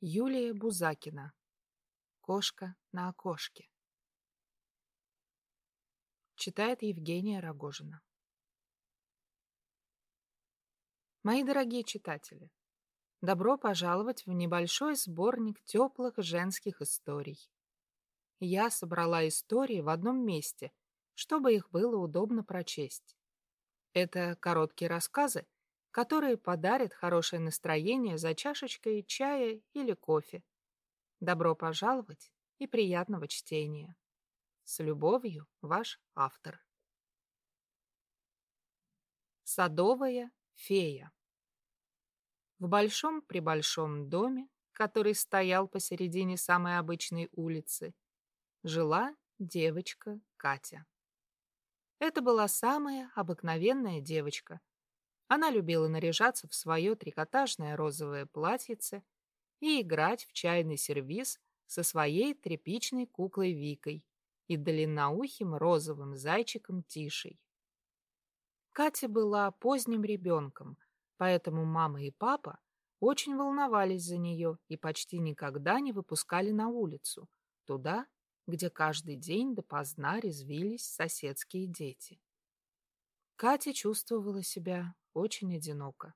Юлия Бузакина. Кошка на окошке. Читает Евгения Рогожина. Мои дорогие читатели, добро пожаловать в небольшой сборник теплых женских историй. Я собрала истории в одном месте, чтобы их было удобно прочесть. Это короткие рассказы, которые подарят хорошее настроение за чашечкой чая или кофе. Добро пожаловать и приятного чтения. С любовью, ваш автор. Садовая фея В большом-пребольшом доме, который стоял посередине самой обычной улицы, жила девочка Катя. Это была самая обыкновенная девочка, она любила наряжаться в свое трикотажное розовое платьице и играть в чайный сервиз со своей тряпичной куклой Викой и длинноухим розовым зайчиком Тишей. Катя была поздним ребенком, поэтому мама и папа очень волновались за нее и почти никогда не выпускали на улицу, туда, где каждый день допоздна резвились соседские дети. Катя чувствовала себя очень одиноко.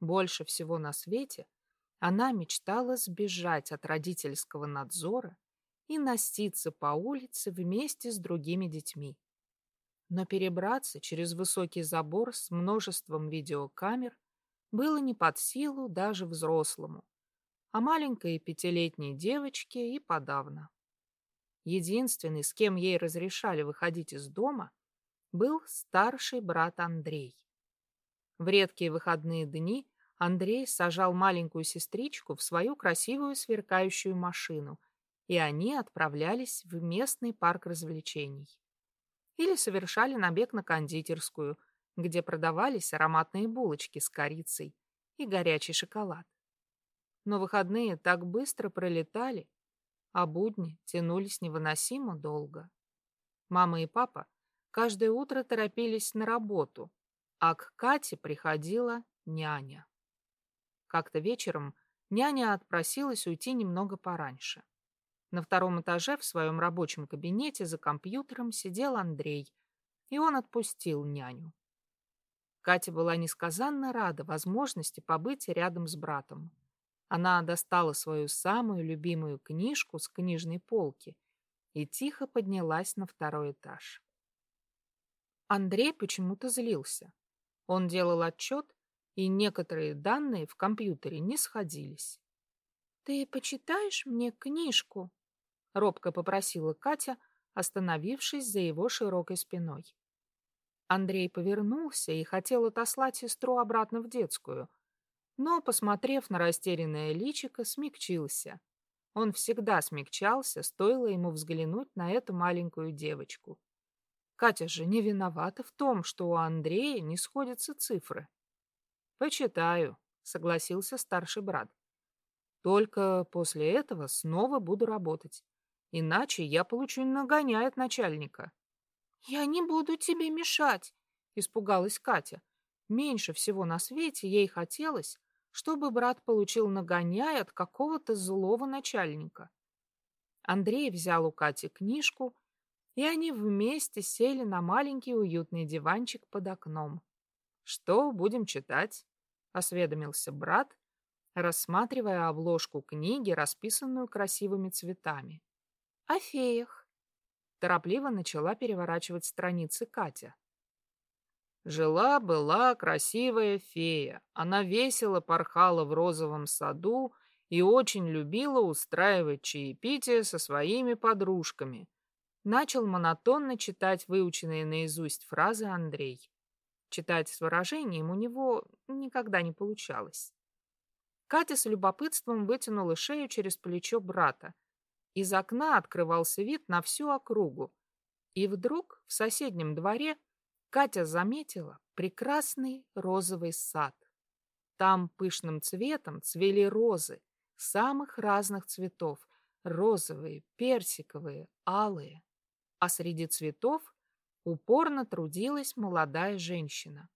Больше всего на свете она мечтала сбежать от родительского надзора и носиться по улице вместе с другими детьми. Но перебраться через высокий забор с множеством видеокамер было не под силу даже взрослому, а маленькой пятилетней девочке и подавно. Единственный, с кем ей разрешали выходить из дома, был старший брат Андрей. В редкие выходные дни Андрей сажал маленькую сестричку в свою красивую сверкающую машину, и они отправлялись в местный парк развлечений. Или совершали набег на кондитерскую, где продавались ароматные булочки с корицей и горячий шоколад. Но выходные так быстро пролетали, а будни тянулись невыносимо долго. Мама и папа каждое утро торопились на работу, а к Кате приходила няня. Как-то вечером няня отпросилась уйти немного пораньше. На втором этаже в своем рабочем кабинете за компьютером сидел Андрей, и он отпустил няню. Катя была несказанно рада возможности побыть рядом с братом. Она достала свою самую любимую книжку с книжной полки и тихо поднялась на второй этаж. Андрей почему-то злился. Он делал отчет, и некоторые данные в компьютере не сходились. «Ты почитаешь мне книжку?» — робко попросила Катя, остановившись за его широкой спиной. Андрей повернулся и хотел отослать сестру обратно в детскую, но, посмотрев на растерянное личико, смягчился. Он всегда смягчался, стоило ему взглянуть на эту маленькую девочку. Катя же не виновата в том, что у Андрея не сходятся цифры. Почитаю, согласился старший брат. Только после этого снова буду работать. Иначе я получу нагоняй от начальника. Я не буду тебе мешать, испугалась Катя. Меньше всего на свете ей хотелось, чтобы брат получил нагоняй от какого-то злого начальника. Андрей взял у Кати книжку и они вместе сели на маленький уютный диванчик под окном. «Что будем читать?» — осведомился брат, рассматривая обложку книги, расписанную красивыми цветами. «О феях», — торопливо начала переворачивать страницы Катя. Жила-была красивая фея. Она весело порхала в розовом саду и очень любила устраивать чаепитие со своими подружками — Начал монотонно читать выученные наизусть фразы Андрей. Читать с выражением у него никогда не получалось. Катя с любопытством вытянула шею через плечо брата. Из окна открывался вид на всю округу. И вдруг в соседнем дворе Катя заметила прекрасный розовый сад. Там пышным цветом цвели розы самых разных цветов — розовые, персиковые, алые а среди цветов упорно трудилась молодая женщина.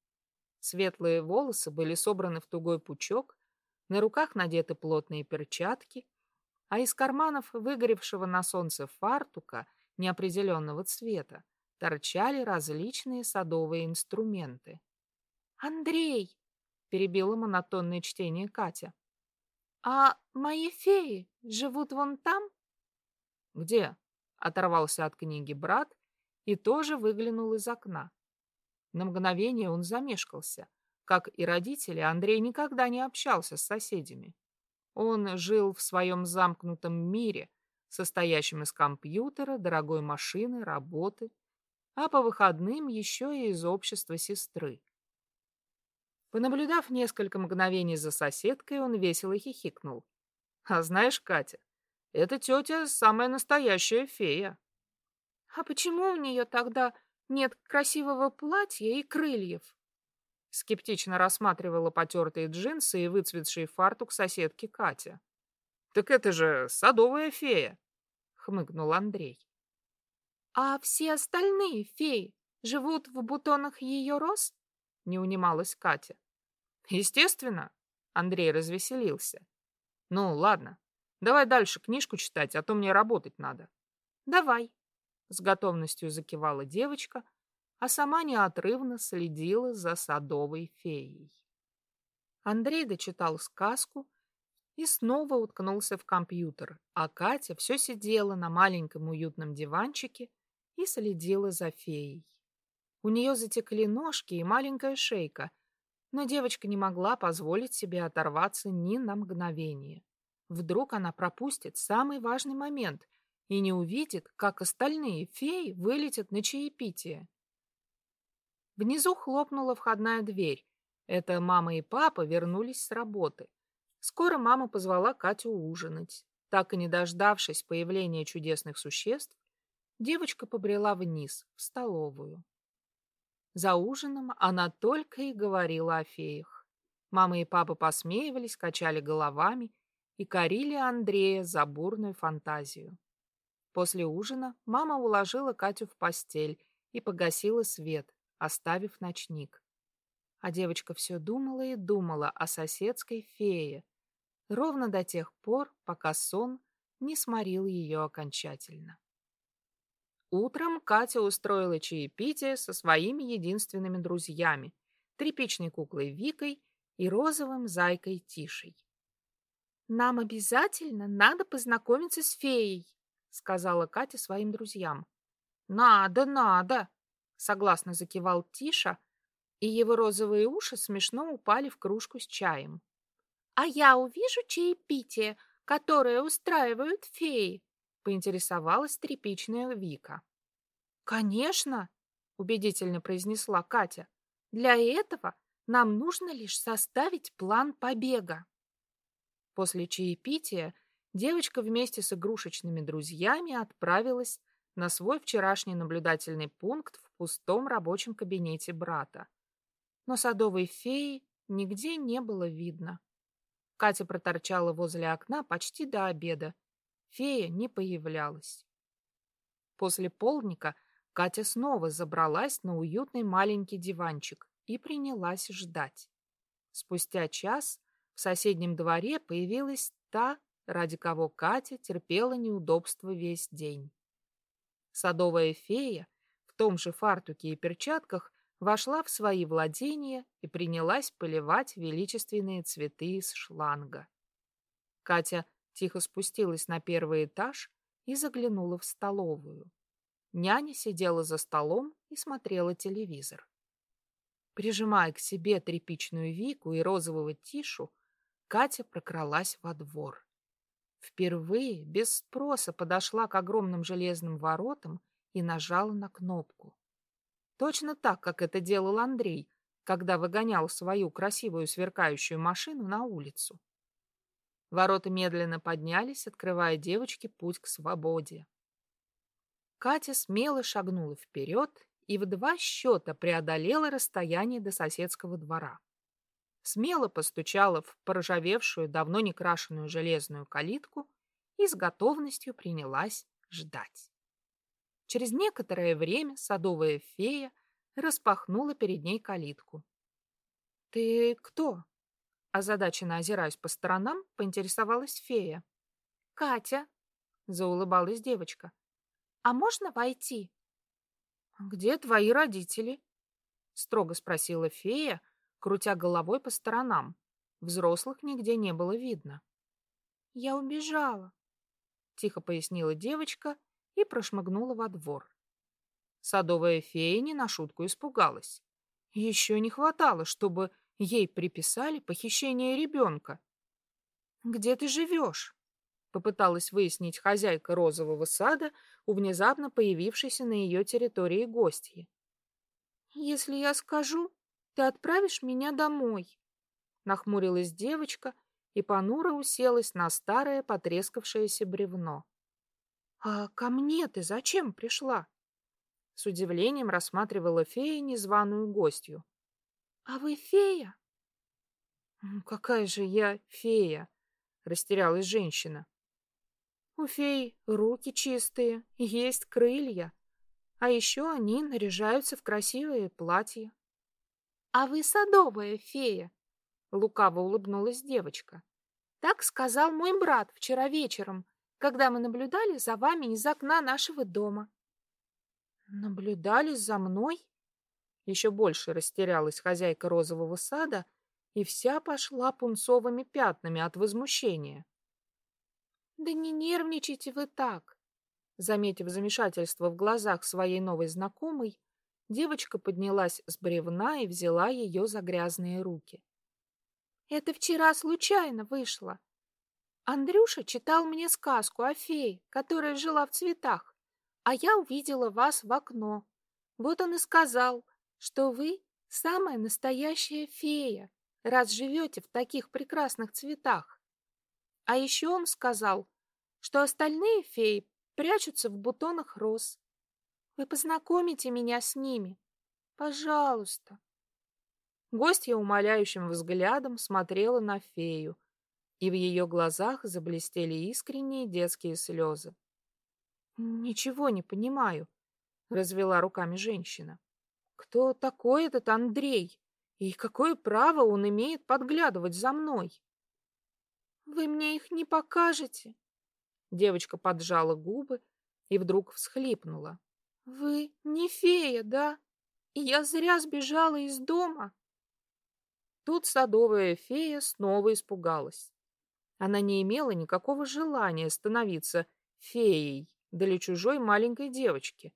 Светлые волосы были собраны в тугой пучок, На руках надеты плотные перчатки, а из карманов выгоревшего на солнце фартука неопределенного цвета торчали различные садовые инструменты. «Андрей!» — перебила монотонное чтение Катя. «А мои феи живут вон там?» «Где?» — оторвался от книги брат и тоже выглянул из окна. На мгновение он замешкался. Как и родители, Андрей никогда не общался с соседями. Он жил в своем замкнутом мире, состоящем из компьютера, дорогой машины, работы, а по выходным еще и из общества сестры. Понаблюдав несколько мгновений за соседкой, он весело хихикнул. «А знаешь, Катя, эта тетя самая настоящая фея». «А почему у нее тогда нет красивого платья и крыльев?» Скептично рассматривала потертые джинсы и выцветший фартук соседки Катя. «Так это же садовая фея!» — хмыкнул Андрей. «А все остальные феи живут в бутонах ее роз?» — не унималась Катя. «Естественно!» — Андрей развеселился. «Ну, ладно, давай дальше книжку читать, а то мне работать надо». «Давай!» — с готовностью закивала девочка, а сама неотрывно следила за садовой феей. Андрей дочитал сказку и снова уткнулся в компьютер, а Катя все сидела на маленьком уютном диванчике и следила за феей. У нее затекли ножки и маленькая шейка, но девочка не могла позволить себе оторваться ни на мгновение. Вдруг она пропустит самый важный момент и не увидит, как остальные феи вылетят на чаепитие. Внизу хлопнула входная дверь. Это мама и папа вернулись с работы. Скоро мама позвала Катю ужинать. Так и не дождавшись появления чудесных существ, девочка побрела вниз, в столовую. За ужином она только и говорила о феях. Мама и папа посмеивались, качали головами и корили Андрея за бурную фантазию. После ужина мама уложила Катю в постель и погасила свет, оставив ночник. А девочка все думала и думала о соседской фее, ровно до тех пор, пока сон не сморил ее окончательно. Утром Катя устроила чаепитие со своими единственными друзьями, тряпичной куклой Викой и розовым зайкой Тишей. «Нам обязательно надо познакомиться с феей», — сказала Катя своим друзьям. «Надо, надо!» согласно закивал Тиша, и его розовые уши смешно упали в кружку с чаем. «А я увижу чаепитие, которое устраивают феи?» — поинтересовалась тряпичная Вика. «Конечно!» — убедительно произнесла Катя. «Для этого нам нужно лишь составить план побега». После чаепития девочка вместе с игрушечными друзьями отправилась на свой вчерашний наблюдательный пункт в пустом рабочем кабинете брата. Но садовой феи нигде не было видно. Катя проторчала возле окна почти до обеда. Фея не появлялась. После полдника Катя снова забралась на уютный маленький диванчик и принялась ждать. Спустя час соседнем дворе появилась та, ради кого Катя терпела неудобства весь день. Садовая фея в том же фартуке и перчатках вошла в свои владения и принялась поливать величественные цветы из шланга. Катя тихо спустилась на первый этаж и заглянула в столовую. Няня сидела за столом и смотрела телевизор. Прижимая к себе тряпичную Вику и розового Тишу, Катя прокралась во двор. Впервые без спроса подошла к огромным железным воротам и нажала на кнопку. Точно так, как это делал Андрей, когда выгонял свою красивую сверкающую машину на улицу. Ворота медленно поднялись, открывая девочке путь к свободе. Катя смело шагнула вперед и в два счета преодолела расстояние до соседского двора смело постучала в поржавевшую, давно не крашеную железную калитку и с готовностью принялась ждать. Через некоторое время садовая фея распахнула перед ней калитку. «Ты кто?» Озадаченно озираясь по сторонам, поинтересовалась фея. «Катя», — заулыбалась девочка, — «а можно войти?» «Где твои родители?» — строго спросила фея, крутя головой по сторонам. Взрослых нигде не было видно. «Я убежала», — тихо пояснила девочка и прошмыгнула во двор. Садовая фея не на шутку испугалась. Еще не хватало, чтобы ей приписали похищение ребенка. «Где ты живешь?» — попыталась выяснить хозяйка розового сада у внезапно появившейся на ее территории гостьи. «Если я скажу, ты отправишь меня домой», — нахмурилась девочка и понуро уселась на старое потрескавшееся бревно. «А ко мне ты зачем пришла?» С удивлением рассматривала фея незваную гостью. «А вы фея?» «Какая же я фея?» — растерялась женщина. «У фей руки чистые, есть крылья, а еще они наряжаются в красивые платья». «А вы садовая фея?» — лукаво улыбнулась девочка. «Так сказал мой брат вчера вечером, когда мы наблюдали за вами из окна нашего дома». «Наблюдали за мной?» Еще больше растерялась хозяйка розового сада и вся пошла пунцовыми пятнами от возмущения. «Да не нервничайте вы так!» Заметив замешательство в глазах своей новой знакомой, девочка поднялась с бревна и взяла ее за грязные руки. «Это вчера случайно вышло. Андрюша читал мне сказку о фее, которая жила в цветах, а я увидела вас в окно. Вот он и сказал, что вы самая настоящая фея, раз живете в таких прекрасных цветах. А еще он сказал, что остальные феи прячутся в бутонах роз. Вы познакомите меня с ними. Пожалуйста. Гостья умоляющим взглядом смотрела на фею, и в ее глазах заблестели искренние детские слезы. «Ничего не понимаю», — развела руками женщина. Кто такой этот Андрей? И какое право он имеет подглядывать за мной? Вы мне их не покажете? Девочка поджала губы и вдруг всхлипнула. Вы не фея, да? Я зря сбежала из дома. Тут садовая фея снова испугалась. Она не имела никакого желания становиться феей для чужой маленькой девочки,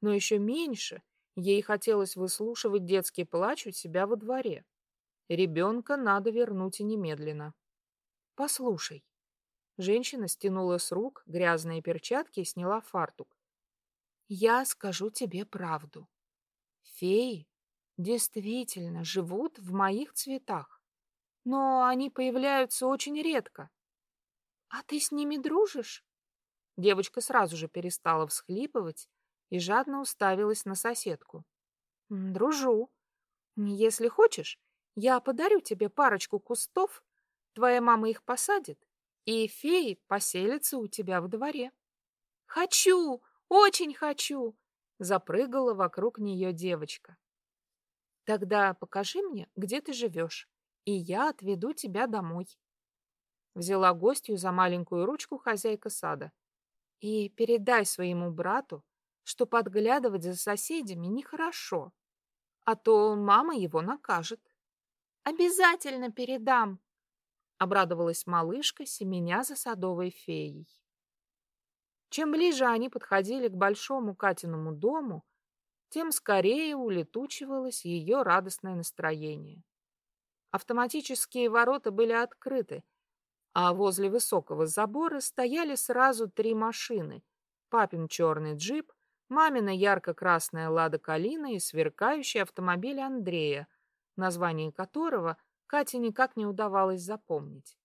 но еще меньше Ей хотелось выслушивать детский плач у себя во дворе. Ребенка надо вернуть и немедленно. Послушай. Женщина стянула с рук грязные перчатки и сняла фартук. Я скажу тебе правду. Феи действительно живут в моих цветах, но они появляются очень редко. А ты с ними дружишь? Девочка сразу же перестала всхлипывать и жадно уставилась на соседку. «Дружу. Если хочешь, я подарю тебе парочку кустов, твоя мама их посадит, и феи поселятся у тебя в дворе». «Хочу! Очень хочу!» — запрыгала вокруг нее девочка. «Тогда покажи мне, где ты живешь, и я отведу тебя домой». Взяла гостью за маленькую ручку хозяйка сада. «И передай своему брату, что подглядывать за соседями нехорошо, а то мама его накажет. «Обязательно передам!» — обрадовалась малышка, семеня за садовой феей. Чем ближе они подходили к большому Катиному дому, тем скорее улетучивалось ее радостное настроение. Автоматические ворота были открыты, а возле высокого забора стояли сразу три машины — папин черный джип, мамина ярко-красная «Лада Калина» и сверкающий автомобиль Андрея, название которого Кате никак не удавалось запомнить.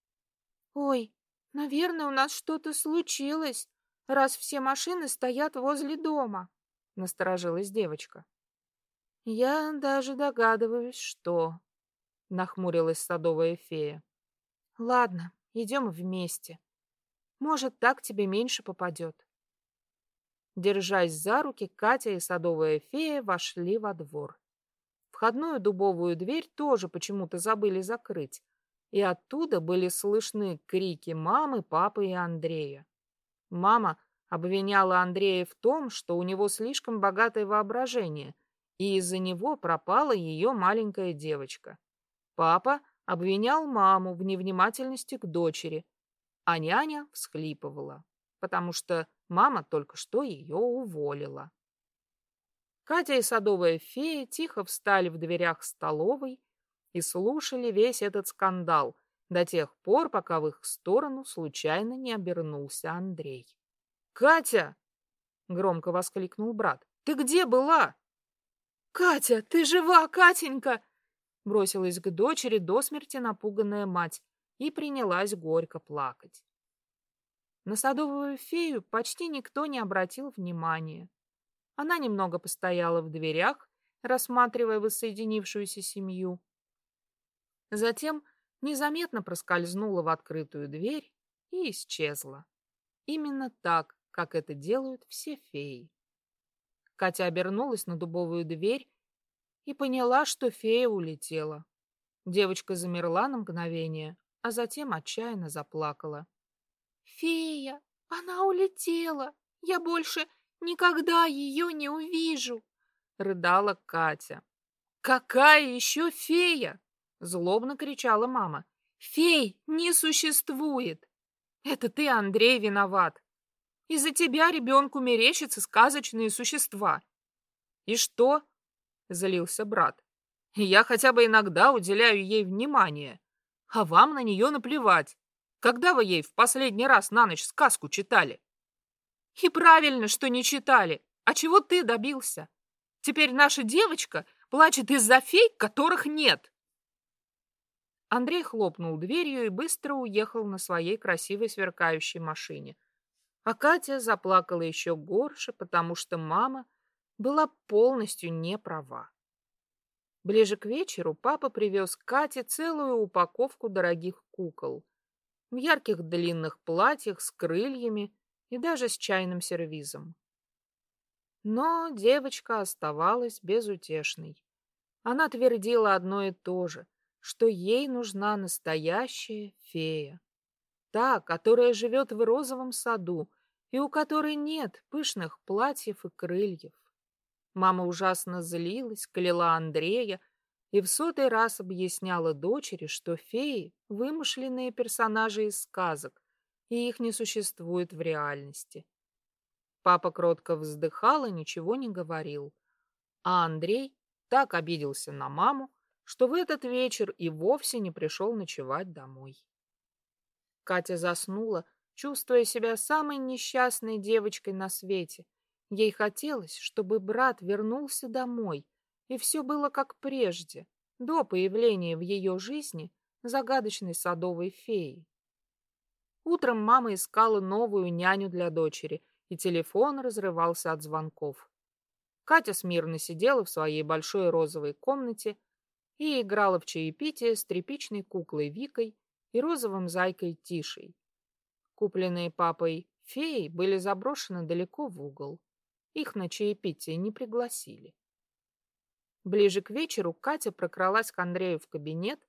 «Ой, наверное, у нас что-то случилось, раз все машины стоят возле дома», — насторожилась девочка. «Я даже догадываюсь, что...» — нахмурилась садовая фея. «Ладно, идем вместе. Может, так тебе меньше попадет». Держась за руки, Катя и садовая фея вошли во двор. Входную дубовую дверь тоже почему-то забыли закрыть, и оттуда были слышны крики мамы, папы и Андрея. Мама обвиняла Андрея в том, что у него слишком богатое воображение, и из-за него пропала ее маленькая девочка. Папа обвинял маму в невнимательности к дочери, а няня всхлипывала, потому что мама только что ее уволила. Катя и садовая фея тихо встали в дверях столовой и слушали весь этот скандал до тех пор, пока в их сторону случайно не обернулся Андрей. «Катя!» — громко воскликнул брат. «Ты где была?» «Катя, ты жива, Катенька!» Бросилась к дочери до смерти напуганная мать и принялась горько плакать. На садовую фею почти никто не обратил внимания. Она немного постояла в дверях, рассматривая воссоединившуюся семью. Затем незаметно проскользнула в открытую дверь и исчезла. Именно так, как это делают все феи. Катя обернулась на дубовую дверь и поняла, что фея улетела. Девочка замерла на мгновение, а затем отчаянно заплакала. «Фея! Она улетела! Я больше никогда ее не увижу!» — рыдала Катя. «Какая еще фея?» — злобно кричала мама. «Фей не существует! Это ты, Андрей, виноват! Из-за тебя ребенку мерещатся сказочные существа!» «И что?» — залился брат. «Я хотя бы иногда уделяю ей внимание, а вам на нее наплевать. Когда вы ей в последний раз на ночь сказку читали? И правильно, что не читали. А чего ты добился? Теперь наша девочка плачет из-за фей, которых нет. Андрей хлопнул дверью и быстро уехал на своей красивой сверкающей машине. А Катя заплакала еще горше, потому что мама была полностью не права. Ближе к вечеру папа привез Кате целую упаковку дорогих кукол в ярких длинных платьях с крыльями и даже с чайным сервизом. Но девочка оставалась безутешной. Она твердила одно и то же, что ей нужна настоящая фея. Та, которая живет в розовом саду и у которой нет пышных платьев и крыльев. Мама ужасно злилась, кляла Андрея, и в сотый раз объясняла дочери, что феи — вымышленные персонажи из сказок, и их не существует в реальности. Папа кротко вздыхал и ничего не говорил, а Андрей так обиделся на маму, что в этот вечер и вовсе не пришел ночевать домой. Катя заснула, чувствуя себя самой несчастной девочкой на свете. Ей хотелось, чтобы брат вернулся домой, и все было как прежде, до появления в ее жизни загадочной садовой феи. Утром мама искала новую няню для дочери, и телефон разрывался от звонков. Катя смирно сидела в своей большой розовой комнате и играла в чаепитие с тряпичной куклой Викой и розовым зайкой Тишей. Купленные папой феи были заброшены далеко в угол. Их на чаепитие не пригласили. Ближе к вечеру Катя прокралась к Андрею в кабинет,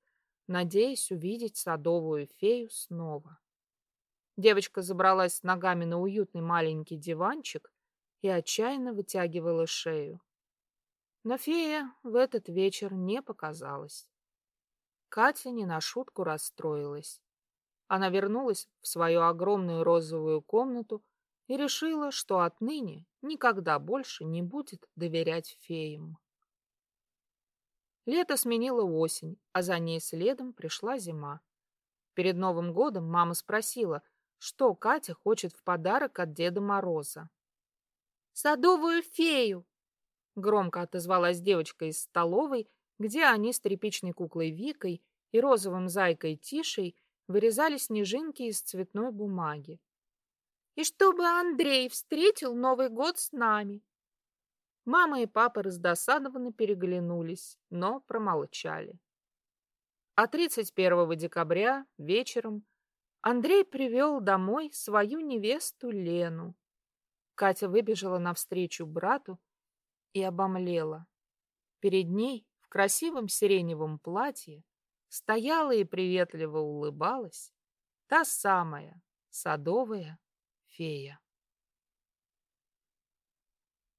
надеясь увидеть садовую фею снова. Девочка забралась ногами на уютный маленький диванчик и отчаянно вытягивала шею. Но фея в этот вечер не показалась. Катя не на шутку расстроилась. Она вернулась в свою огромную розовую комнату и решила, что отныне никогда больше не будет доверять феям. Лето сменило осень, а за ней следом пришла зима. Перед Новым годом мама спросила, что Катя хочет в подарок от Деда Мороза. «Садовую фею!» Громко отозвалась девочка из столовой, где они с тряпичной куклой Викой и розовым зайкой Тишей вырезали снежинки из цветной бумаги. «И чтобы Андрей встретил Новый год с нами!» Мама и папа раздосадованно переглянулись, но промолчали. А 31 декабря вечером Андрей привел домой свою невесту Лену. Катя выбежала навстречу брату и обомлела. Перед ней в красивом сиреневом платье стояла и приветливо улыбалась та самая садовая фея.